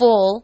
full